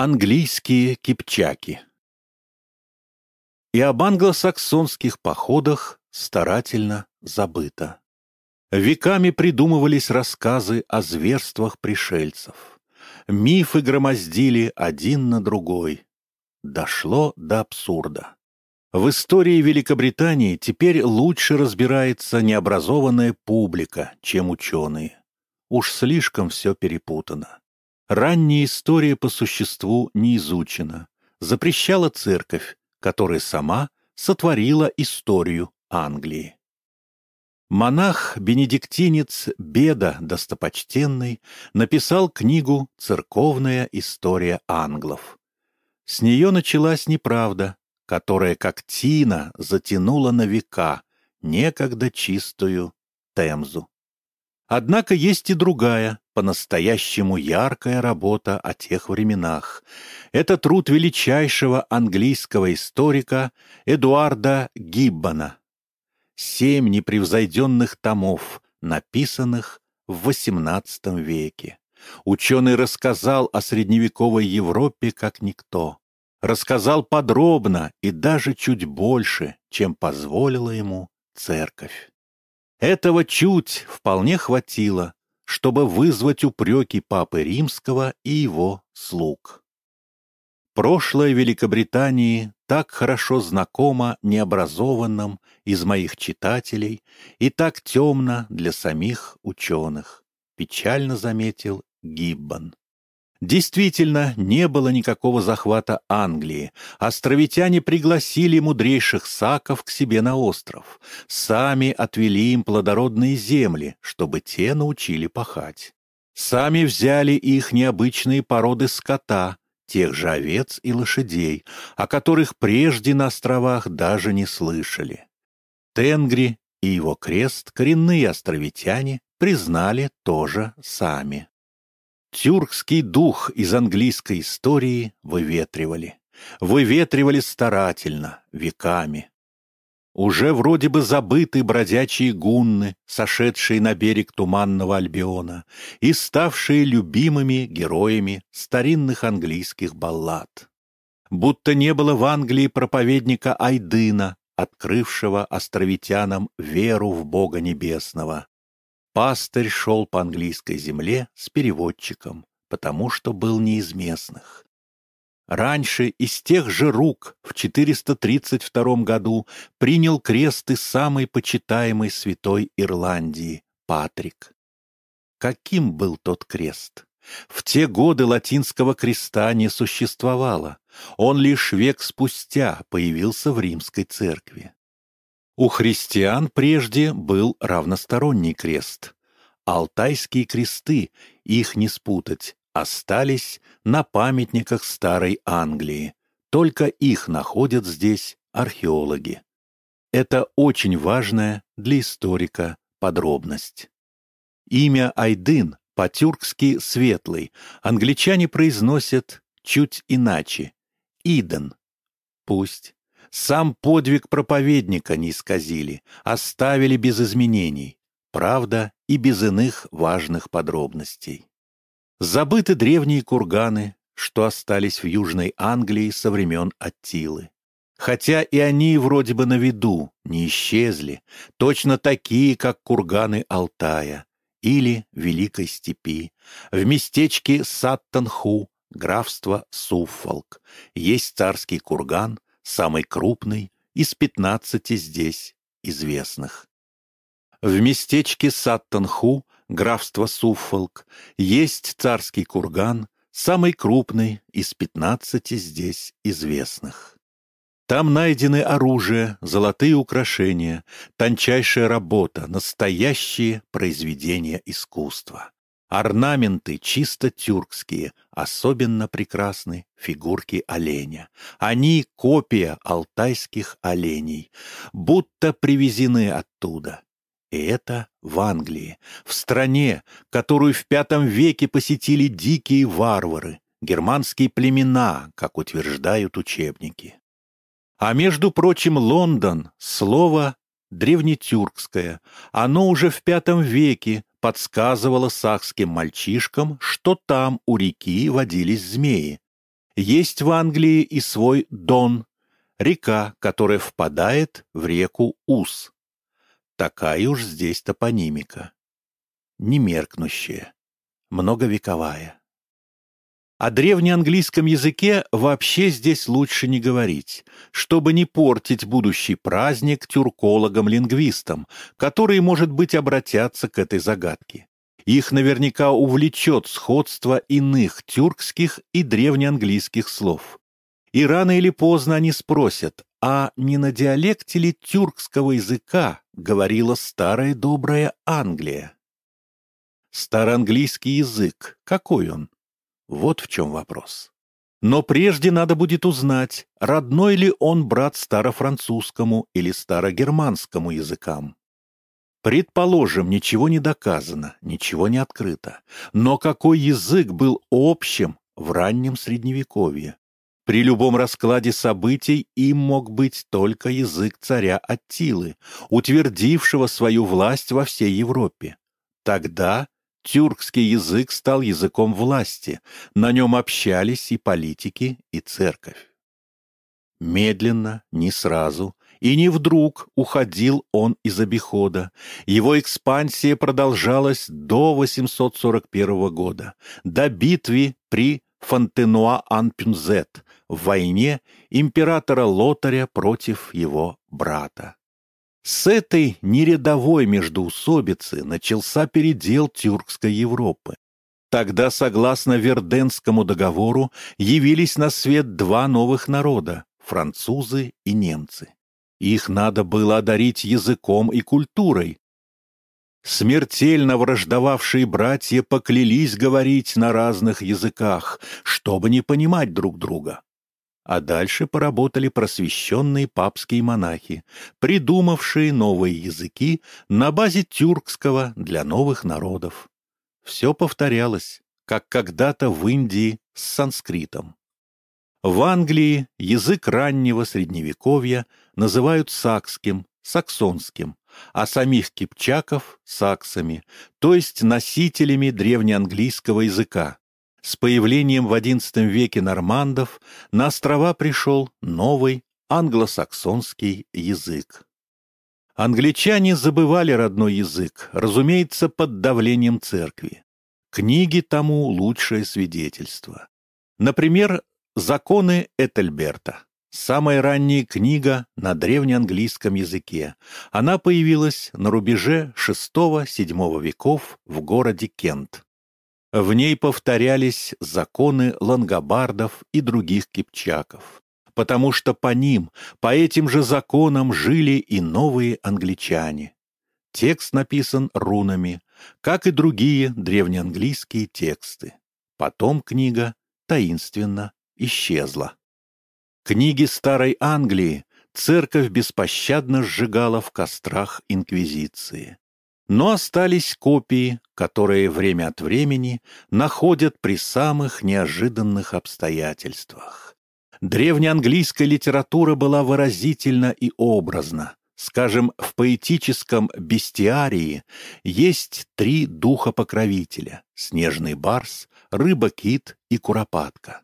Английские кипчаки И об англосаксонских походах старательно забыто. Веками придумывались рассказы о зверствах пришельцев. Мифы громоздили один на другой. Дошло до абсурда. В истории Великобритании теперь лучше разбирается необразованная публика, чем ученые. Уж слишком все перепутано. Ранняя история по существу не изучена. Запрещала церковь, которая сама сотворила историю Англии. Монах-бенедиктинец Беда Достопочтенный написал книгу «Церковная история англов». С нее началась неправда, которая как тина затянула на века некогда чистую Темзу. Однако есть и другая, по-настоящему яркая работа о тех временах. Это труд величайшего английского историка Эдуарда Гиббона. Семь непревзойденных томов, написанных в XVIII веке. Ученый рассказал о средневековой Европе как никто. Рассказал подробно и даже чуть больше, чем позволила ему церковь. Этого чуть вполне хватило, чтобы вызвать упреки Папы Римского и его слуг. Прошлое Великобритании так хорошо знакомо необразованным из моих читателей и так темно для самих ученых, печально заметил Гиббон. Действительно, не было никакого захвата Англии. Островитяне пригласили мудрейших саков к себе на остров. Сами отвели им плодородные земли, чтобы те научили пахать. Сами взяли их необычные породы скота, тех же овец и лошадей, о которых прежде на островах даже не слышали. Тенгри и его крест коренные островитяне признали тоже сами. Тюркский дух из английской истории выветривали. Выветривали старательно, веками. Уже вроде бы забыты бродячие гунны, сошедшие на берег туманного Альбиона и ставшие любимыми героями старинных английских баллад. Будто не было в Англии проповедника Айдына, открывшего островитянам веру в Бога Небесного, Пастырь шел по английской земле с переводчиком, потому что был не из местных. Раньше из тех же рук в 432 году принял крест и самый почитаемый святой Ирландии Патрик. Каким был тот крест? В те годы латинского креста не существовало. Он лишь век спустя появился в римской церкви. У христиан прежде был равносторонний крест. Алтайские кресты, их не спутать, остались на памятниках Старой Англии. Только их находят здесь археологи. Это очень важная для историка подробность. Имя Айдын по-тюркски «светлый» англичане произносят чуть иначе — Иден. Пусть. Сам подвиг проповедника не исказили, оставили без изменений, правда и без иных важных подробностей. Забыты древние курганы, что остались в Южной Англии со времен Аттилы. Хотя и они вроде бы на виду, не исчезли, точно такие, как курганы Алтая или Великой Степи, в местечке Саттенху, графство Суффолк, есть царский курган, самый крупный из пятнадцати здесь известных. В местечке Саттенху, графство Суффолк, есть царский курган, самый крупный из пятнадцати здесь известных. Там найдены оружие, золотые украшения, тончайшая работа, настоящие произведения искусства. Орнаменты чисто тюркские, особенно прекрасны фигурки оленя. Они — копия алтайских оленей, будто привезены оттуда. И это в Англии, в стране, которую в V веке посетили дикие варвары, германские племена, как утверждают учебники. А между прочим, Лондон — слово древнетюркское. Оно уже в V веке подсказывала сахским мальчишкам, что там у реки водились змеи. Есть в Англии и свой Дон, река, которая впадает в реку Ус. Такая уж здесь топонимика. Немеркнущая, многовековая. О древнеанглийском языке вообще здесь лучше не говорить, чтобы не портить будущий праздник тюркологам-лингвистам, которые, может быть, обратятся к этой загадке. Их наверняка увлечет сходство иных тюркских и древнеанглийских слов. И рано или поздно они спросят, а не на диалекте ли тюркского языка говорила старая добрая Англия? Староанглийский язык, какой он? Вот в чем вопрос. Но прежде надо будет узнать, родной ли он брат старофранцузскому или старогерманскому языкам. Предположим, ничего не доказано, ничего не открыто. Но какой язык был общим в раннем Средневековье? При любом раскладе событий им мог быть только язык царя Аттилы, утвердившего свою власть во всей Европе. Тогда Тюркский язык стал языком власти, на нем общались и политики, и церковь. Медленно, не сразу и не вдруг уходил он из обихода. Его экспансия продолжалась до 841 года, до битвы при Фонтенуа-Анпюнзет в войне императора Лотаря против его брата. С этой нерядовой междоусобицы начался передел тюркской Европы. Тогда, согласно Верденскому договору, явились на свет два новых народа – французы и немцы. Их надо было одарить языком и культурой. Смертельно враждовавшие братья поклялись говорить на разных языках, чтобы не понимать друг друга а дальше поработали просвещенные папские монахи, придумавшие новые языки на базе тюркского для новых народов. Все повторялось, как когда-то в Индии с санскритом. В Англии язык раннего средневековья называют сакским, саксонским, а самих кипчаков — саксами, то есть носителями древнеанглийского языка, с появлением в XI веке нормандов на острова пришел новый англосаксонский язык. Англичане забывали родной язык, разумеется, под давлением церкви. Книги тому лучшее свидетельство. Например, «Законы Этельберта». Самая ранняя книга на древнеанглийском языке. Она появилась на рубеже VI-VII веков в городе Кент. В ней повторялись законы лангобардов и других кипчаков, потому что по ним, по этим же законам жили и новые англичане. Текст написан рунами, как и другие древнеанглийские тексты. Потом книга таинственно исчезла. Книги Старой Англии церковь беспощадно сжигала в кострах Инквизиции. Но остались копии, которые время от времени находят при самых неожиданных обстоятельствах. Древнеанглийская литература была выразительна и образна. Скажем, в поэтическом «бестиарии» есть три духа-покровителя — снежный барс, рыба-кит и куропатка.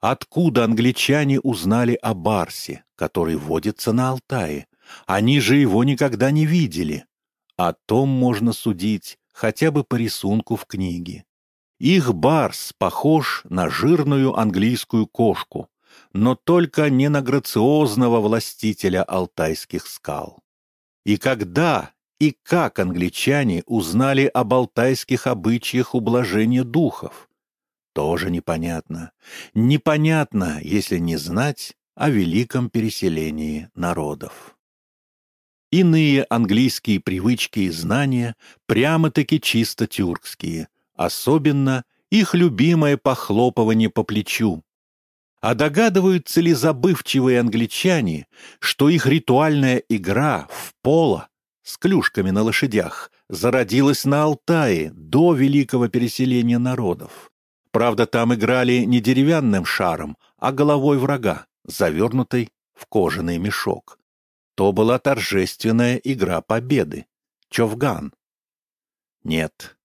Откуда англичане узнали о барсе, который водится на Алтае? Они же его никогда не видели. О том можно судить хотя бы по рисунку в книге. Их барс похож на жирную английскую кошку, но только не на грациозного властителя алтайских скал. И когда и как англичане узнали об алтайских обычаях ублажения духов? Тоже непонятно. Непонятно, если не знать о великом переселении народов. Иные английские привычки и знания прямо-таки чисто тюркские, особенно их любимое похлопывание по плечу. А догадываются ли забывчивые англичане, что их ритуальная игра в поло с клюшками на лошадях зародилась на Алтае до великого переселения народов? Правда, там играли не деревянным шаром, а головой врага, завернутой в кожаный мешок. То была торжественная игра победы. Човган. Нет.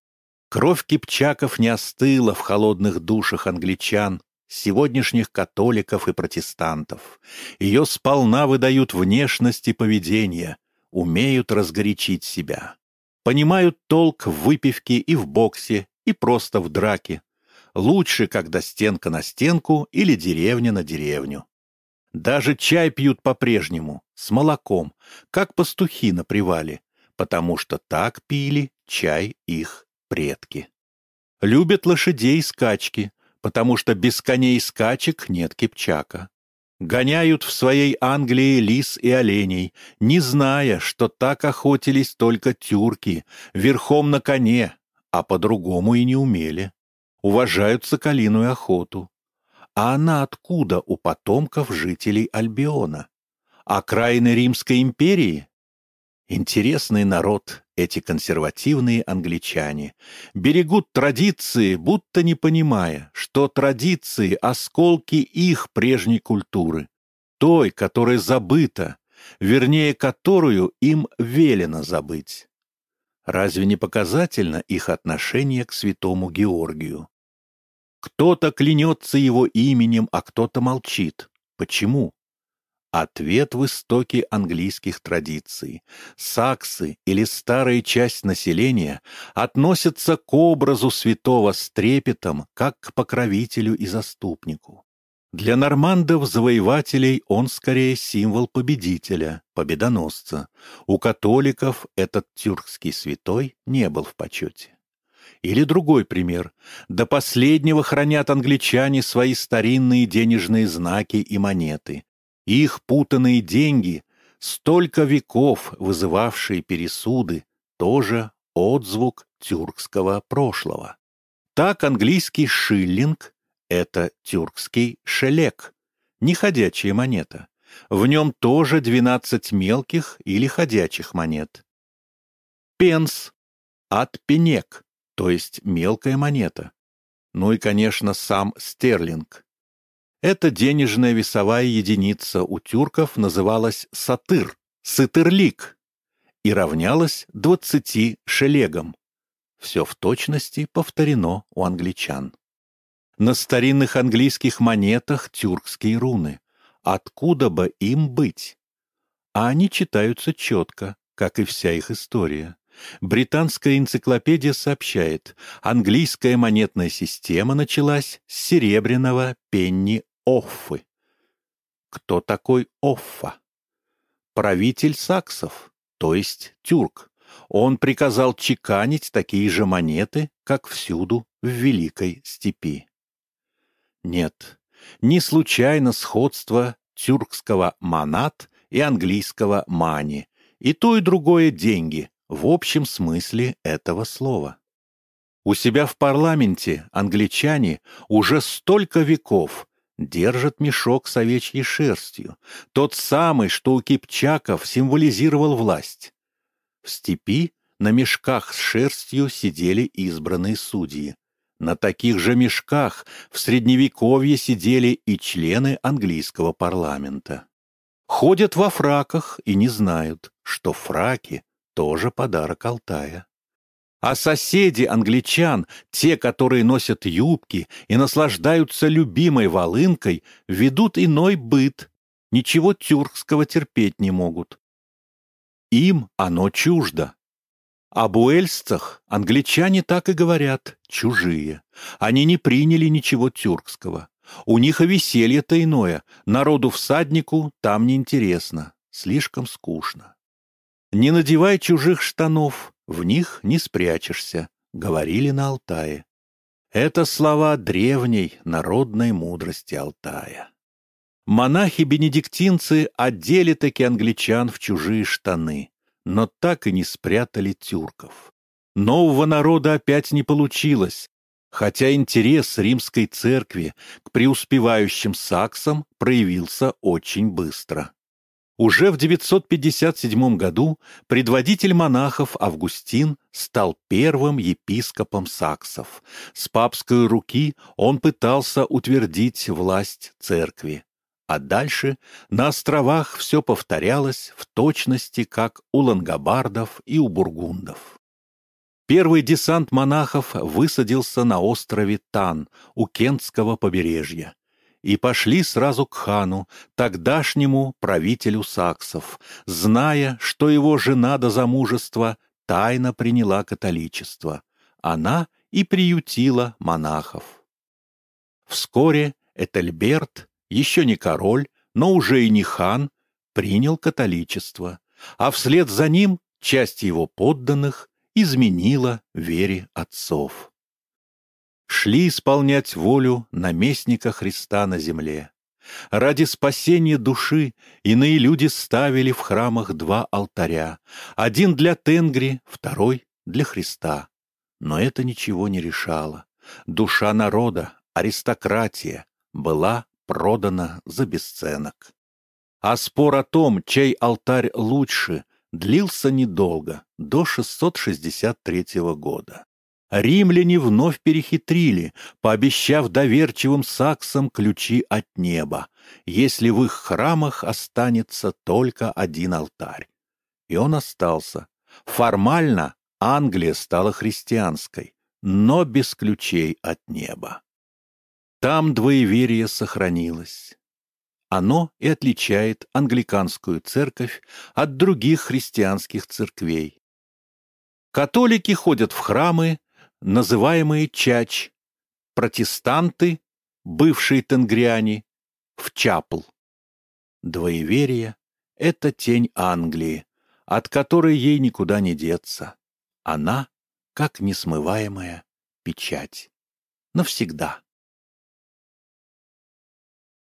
Кровь кипчаков не остыла в холодных душах англичан, сегодняшних католиков и протестантов. Ее сполна выдают внешность и поведение, умеют разгорячить себя. Понимают толк в выпивке и в боксе, и просто в драке. Лучше, когда стенка на стенку или деревня на деревню. Даже чай пьют по-прежнему, с молоком, как пастухи на привале, потому что так пили чай их предки. Любят лошадей скачки, потому что без коней скачек нет кипчака. Гоняют в своей Англии лис и оленей, не зная, что так охотились только тюрки, верхом на коне, а по-другому и не умели. Уважают соколиную охоту, а она откуда у потомков жителей Альбиона? Окраины Римской империи? Интересный народ, эти консервативные англичане. Берегут традиции, будто не понимая, что традиции — осколки их прежней культуры. Той, которая забыта, вернее, которую им велено забыть. Разве не показательно их отношение к святому Георгию? Кто-то клянется его именем, а кто-то молчит. Почему? Ответ в истоке английских традиций. Саксы или старая часть населения относятся к образу святого с трепетом, как к покровителю и заступнику. Для нормандов-завоевателей он скорее символ победителя, победоносца. У католиков этот тюркский святой не был в почете. Или другой пример. До последнего хранят англичане свои старинные денежные знаки и монеты. Их путанные деньги, столько веков вызывавшие пересуды, тоже отзвук тюркского прошлого. Так английский шиллинг — это тюркский шелек, неходячая монета. В нем тоже 12 мелких или ходячих монет. Пенс от пенек то есть мелкая монета. Ну и, конечно, сам стерлинг. Эта денежная весовая единица у тюрков называлась сатыр, сытырлик, и равнялась 20 шелегам. Все в точности повторено у англичан. На старинных английских монетах тюркские руны. Откуда бы им быть? А они читаются четко, как и вся их история. Британская энциклопедия сообщает, английская монетная система началась с серебряного пенни Оффы. Кто такой Оффа? Правитель саксов, то есть тюрк. Он приказал чеканить такие же монеты, как всюду в Великой Степи. Нет, не случайно сходство тюркского манат и английского мани. И то, и другое деньги, в общем смысле этого слова. У себя в парламенте англичане уже столько веков держат мешок с овечьей шерстью, тот самый, что у кипчаков символизировал власть. В степи на мешках с шерстью сидели избранные судьи. На таких же мешках в Средневековье сидели и члены английского парламента. Ходят во фраках и не знают, что фраки тоже подарок Алтая. А соседи англичан, те, которые носят юбки и наслаждаются любимой волынкой, ведут иной быт, ничего тюркского терпеть не могут. Им оно чуждо. Об уэльсцах англичане так и говорят, чужие. Они не приняли ничего тюркского. У них и веселье-то иное, народу-всаднику там неинтересно, слишком скучно. «Не надевай чужих штанов, в них не спрячешься», — говорили на Алтае. Это слова древней народной мудрости Алтая. Монахи-бенедиктинцы одели таки англичан в чужие штаны, но так и не спрятали тюрков. Нового народа опять не получилось, хотя интерес римской церкви к преуспевающим саксам проявился очень быстро. Уже в 957 году предводитель монахов Августин стал первым епископом саксов. С папской руки он пытался утвердить власть церкви. А дальше на островах все повторялось в точности, как у лангобардов и у бургундов. Первый десант монахов высадился на острове Тан у Кентского побережья и пошли сразу к хану, тогдашнему правителю саксов, зная, что его жена до замужества тайно приняла католичество. Она и приютила монахов. Вскоре Этельберт, еще не король, но уже и не хан, принял католичество, а вслед за ним часть его подданных изменила вере отцов. Шли исполнять волю наместника Христа на земле. Ради спасения души иные люди ставили в храмах два алтаря, один для Тенгри, второй для Христа. Но это ничего не решало. Душа народа, аристократия, была продана за бесценок. А спор о том, чей алтарь лучше, длился недолго, до 663 года. Римляне вновь перехитрили, пообещав доверчивым саксам ключи от неба, если в их храмах останется только один алтарь. И он остался. Формально Англия стала христианской, но без ключей от неба. Там двоеверие сохранилось. Оно и отличает англиканскую церковь от других христианских церквей. Католики ходят в храмы, называемые чач, протестанты, бывшие тенгриане, в чапл. Двоеверие — это тень Англии, от которой ей никуда не деться. Она как несмываемая печать. Навсегда.